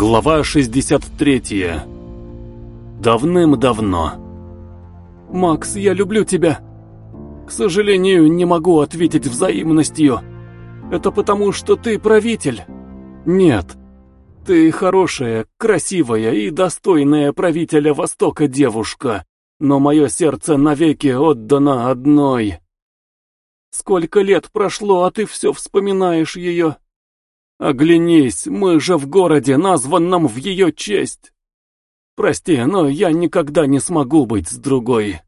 Глава 63. Давным-давно. «Макс, я люблю тебя. К сожалению, не могу ответить взаимностью. Это потому, что ты правитель. Нет. Ты хорошая, красивая и достойная правителя Востока девушка, но мое сердце навеки отдано одной. Сколько лет прошло, а ты все вспоминаешь ее?» Оглянись, мы же в городе, названном в ее честь. Прости, но я никогда не смогу быть с другой.